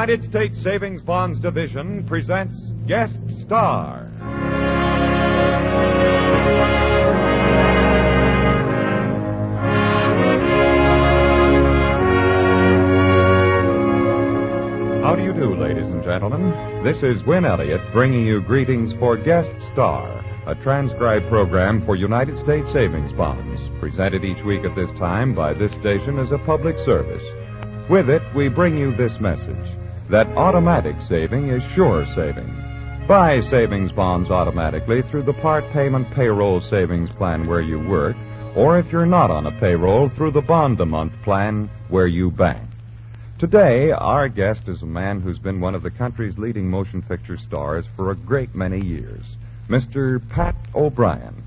United States Savings Bonds Division presents Guest Star. How do you do, ladies and gentlemen? This is Win Elliott bringing you greetings for Guest Star, a transcribed program for United States Savings Bonds, presented each week at this time by this station as a public service. With it, we bring you this message that automatic saving is sure saving. Buy savings bonds automatically through the part payment payroll savings plan where you work, or if you're not on a payroll, through the bond a month plan where you bank. Today, our guest is a man who's been one of the country's leading motion picture stars for a great many years, Mr. Pat O'Brien.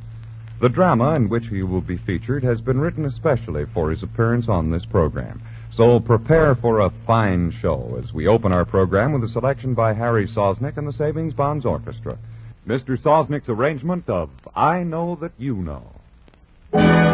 The drama in which he will be featured has been written especially for his appearance on this program. So prepare for a fine show as we open our program with a selection by Harry Sosnick and the Savings Bonds Orchestra. Mr. Sosnick's arrangement of I Know That You Know.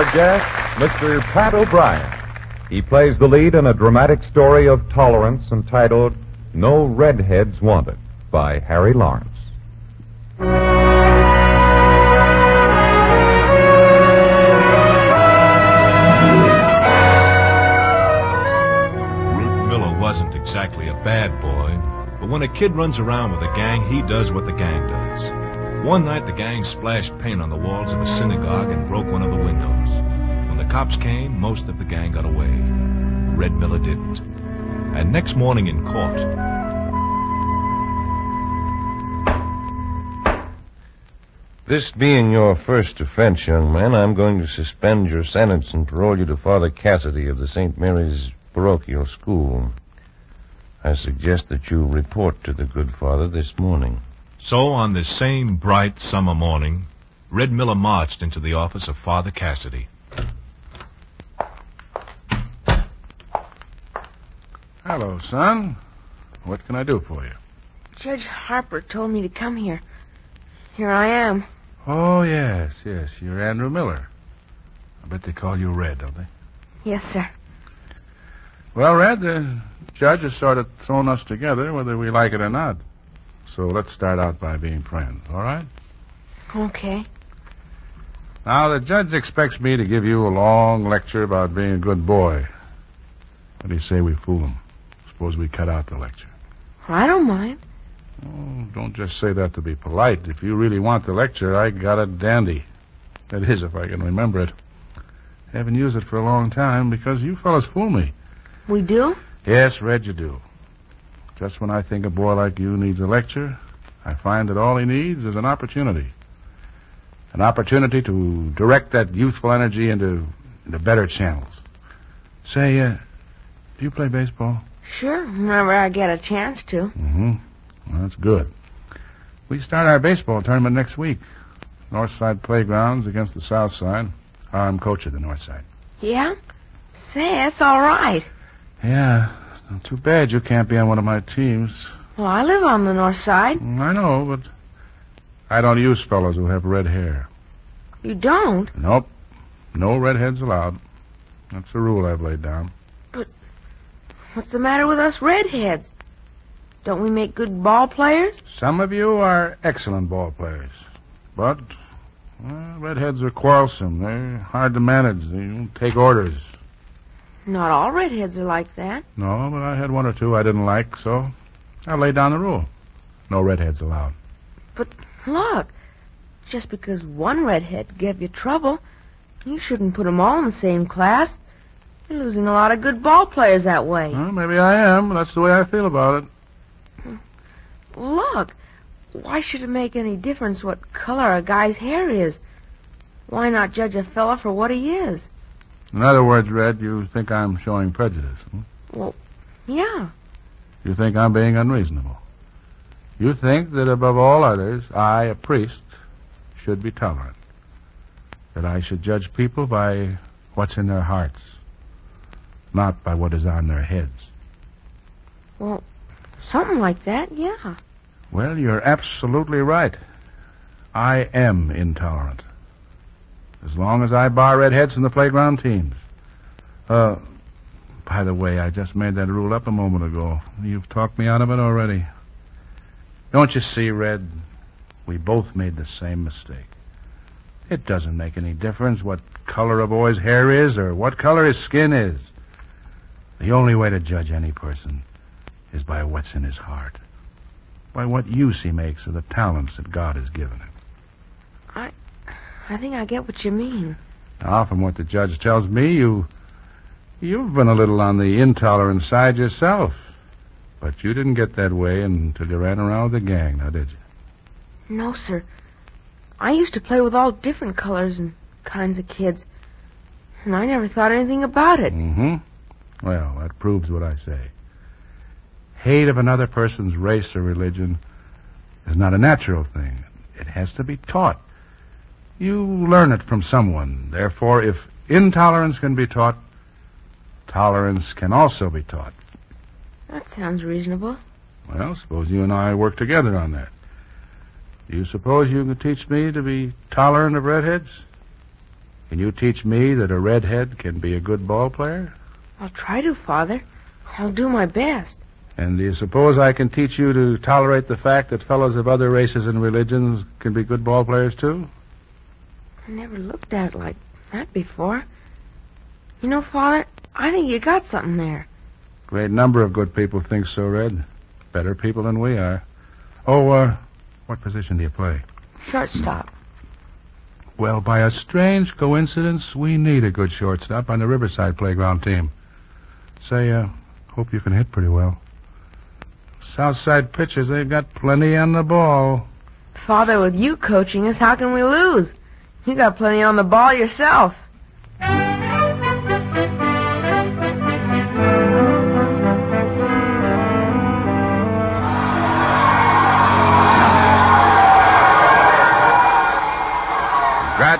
Our guest, Mr. Pat O'Brien. He plays the lead in a dramatic story of tolerance entitled No Redheads Wanted by Harry Lawrence. Red Miller wasn't exactly a bad boy, but when a kid runs around with a gang, he does what the gang does. One night, the gang splashed paint on the walls of a synagogue and broke one of the windows. When the cops came, most of the gang got away. Red Miller didn't. And next morning in court, This being your first offense, young man, I'm going to suspend your sentence and parole you to Father Cassidy of the St. Mary's Parochial School. I suggest that you report to the good father this morning. So on this same bright summer morning, Red Miller marched into the office of Father Cassidy. Hello, son. What can I do for you? Judge Harper told me to come here. Here I am. Oh, yes, yes. You're Andrew Miller. I bet they call you Red, don't they? Yes, sir. Well, Red, the judge has sort of thrown us together, whether we like it or not. So let's start out by being friends, all right? Okay. Now, the judge expects me to give you a long lecture about being a good boy. What do you say we fool him? Suppose we cut out the lecture. I don't mind. Oh, don't just say that to be polite. If you really want the lecture, I got it dandy. That is, if I can remember it. Haven't used it for a long time because you fellas fool me. We do? Yes, Red, you do. Just when I think a boy like you needs a lecture, I find that all he needs is an opportunity. An opportunity to direct that youthful energy into, into better channels. Say, uh, do you play baseball? Sure, whenever I get a chance to. Mm-hmm. Well, that's good. We start our baseball tournament next week. North Side Playgrounds against the South Side. I'm coach of the North Side. Yeah? Say, that's all right. Yeah. Too bad you can't be on one of my teams. Well, I live on the north side. Mm, I know, but I don't use fellows who have red hair. You don't? Nope. No redheads allowed. That's the rule I've laid down. But what's the matter with us redheads? Don't we make good ball players? Some of you are excellent ball players, but well, redheads are quarrelsome. They're hard to manage. They don't take orders. Not all redheads are like that. No, but I had one or two I didn't like, so I laid down the rule. No redheads allowed. But look, just because one redhead gave you trouble, you shouldn't put 'em all in the same class. You're losing a lot of good ball players that way. Well, maybe I am, that's the way I feel about it. Look, why should it make any difference what color a guy's hair is? Why not judge a fella for what he is? In other words, Red, you think I'm showing prejudice. Hmm? Yeah. You think I'm being unreasonable. You think that above all others, I, a priest, should be tolerant. That I should judge people by what's in their hearts, not by what is on their heads. Well, something like that, yeah. Well, you're absolutely right. I am intolerant. As long as I bar redheads from the playground teams. Uh, by the way, I just made that rule up a moment ago. You've talked me out of it already. Don't you see, Red? We both made the same mistake. It doesn't make any difference what color a boy's hair is or what color his skin is. The only way to judge any person is by what's in his heart, by what use he makes of the talents that God has given him. I think I get what you mean. Now, from what the judge tells me, you you've been a little on the intolerant side yourself. But you didn't get that way until you ran around with the gang, now did you? No, sir. I used to play with all different colors and kinds of kids. And I never thought anything about it. Mm-hmm. Well, that proves what I say. Hate of another person's race or religion is not a natural thing. It has to be taught. You learn it from someone. Therefore, if intolerance can be taught, tolerance can also be taught. That sounds reasonable. Well, suppose you and I work together on that. Do you suppose you can teach me to be tolerant of redheads? Can you teach me that a redhead can be a good ball player? I'll try to, Father. I'll do my best. And do you suppose I can teach you to tolerate the fact that fellows of other races and religions can be good ball players too? I never looked at it like that before. You know, Father, I think you got something there. Great number of good people think so, Red. Better people than we are. Oh, uh, what position do you play? Shortstop. Well, by a strange coincidence, we need a good shortstop on the Riverside playground team. Say, uh, hope you can hit pretty well. Southside pitchers, they've got plenty on the ball. Father, with you coaching us, how can we lose? You got plenty on the ball yourself.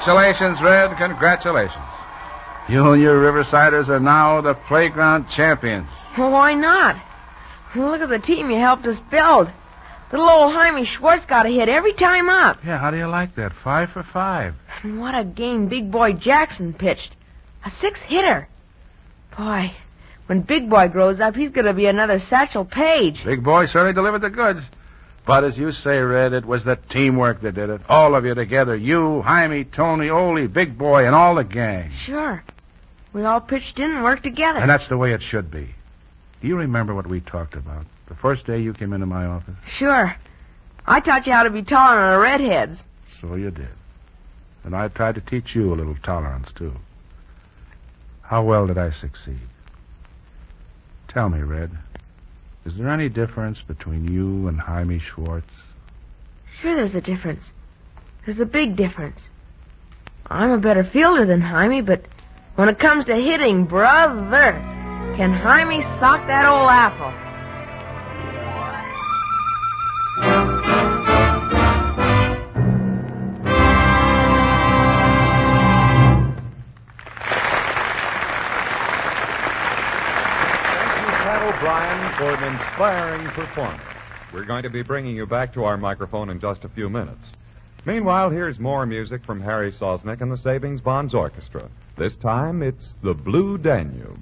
Congratulations, Red. Congratulations. You and your Riversiders are now the playground champions. Well, why not? Look at the team you helped us build. Little old Jaime Schwartz got a hit every time up. Yeah, how do you like that? Five for five. And what a game Big Boy Jackson pitched. A six hitter. Boy, when Big Boy grows up, he's going to be another Satchel Paige. Big boy certainly delivered the goods. But as you say, Red, it was the teamwork that did it. All of you together. You, Jaime, Tony, Ole, Big Boy, and all the gang. Sure. We all pitched in and worked together. And that's the way it should be. Do you remember what we talked about the first day you came into my office? Sure. I taught you how to be tolerant of the redheads. So you did. And I tried to teach you a little tolerance, too. How well did I succeed? Tell me, Red. Is there any difference between you and Jaime Schwartz? Sure, there's a difference. There's a big difference. I'm a better fielder than Jaime, but when it comes to hitting, brother, can Jaime sock that old apple? For an inspiring performance. We're going to be bringing you back to our microphone in just a few minutes. Meanwhile, here's more music from Harry Sosnick and the Savings Bonds Orchestra. This time, it's the Blue Danube.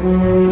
And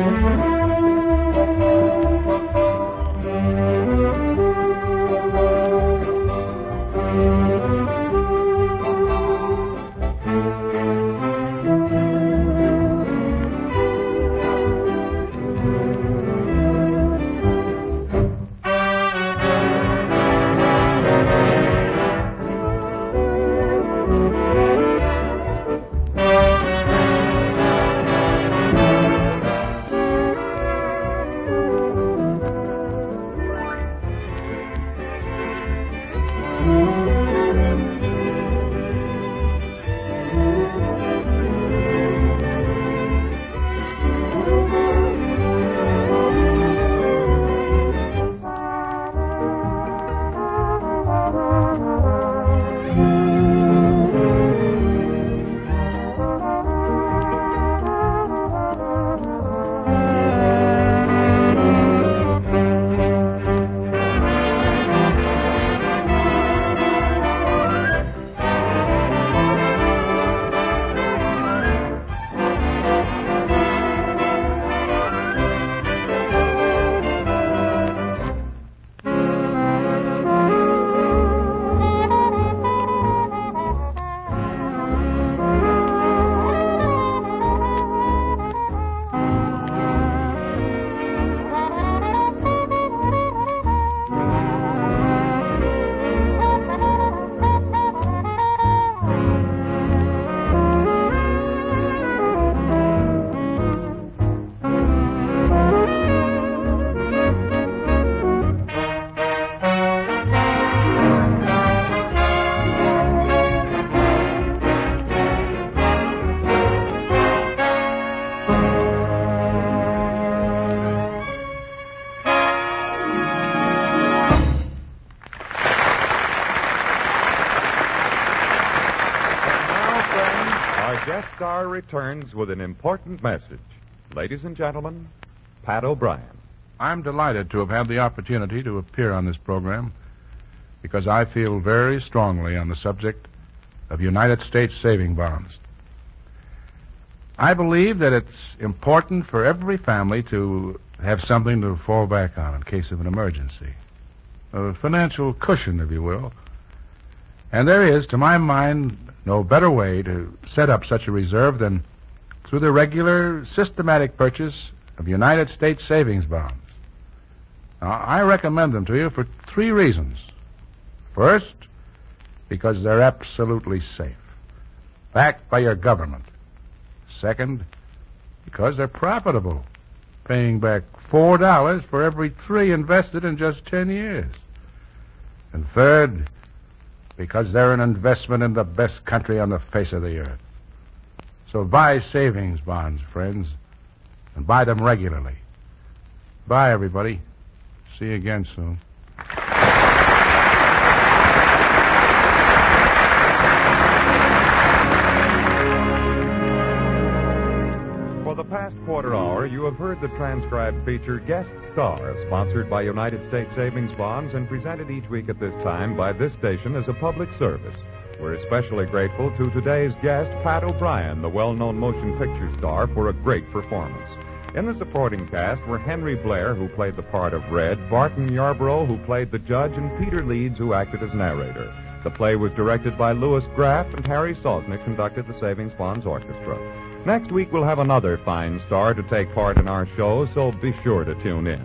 star returns with an important message. Ladies and gentlemen, Pat O'Brien. I'm delighted to have had the opportunity to appear on this program because I feel very strongly on the subject of United States saving bonds. I believe that it's important for every family to have something to fall back on in case of an emergency. A financial cushion, if you will. And there is, to my mind, no better way to set up such a reserve than through the regular, systematic purchase of United States savings bonds. Now, I recommend them to you for three reasons. First, because they're absolutely safe, backed by your government. Second, because they're profitable, paying back four dollars for every three invested in just ten years. And third, because they're an investment in the best country on the face of the earth. So buy savings bonds, friends, and buy them regularly. Bye, everybody. See you again soon. You have heard the transcribed feature Guest Star, sponsored by United States Savings Bonds and presented each week at this time by this station as a public service. We're especially grateful to today's guest, Pat O'Brien, the well known motion picture star, for a great performance. In the supporting cast were Henry Blair, who played the part of Red, Barton Yarborough, who played the judge, and Peter Leeds, who acted as narrator. The play was directed by Louis Graff, and Harry Sosnick conducted the Savings Bonds Orchestra. Next week, we'll have another fine star to take part in our show, so be sure to tune in.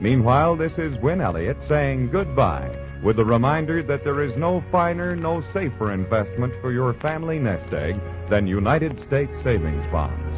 Meanwhile, this is Win Elliott saying goodbye with the reminder that there is no finer, no safer investment for your family nest egg than United States savings bonds.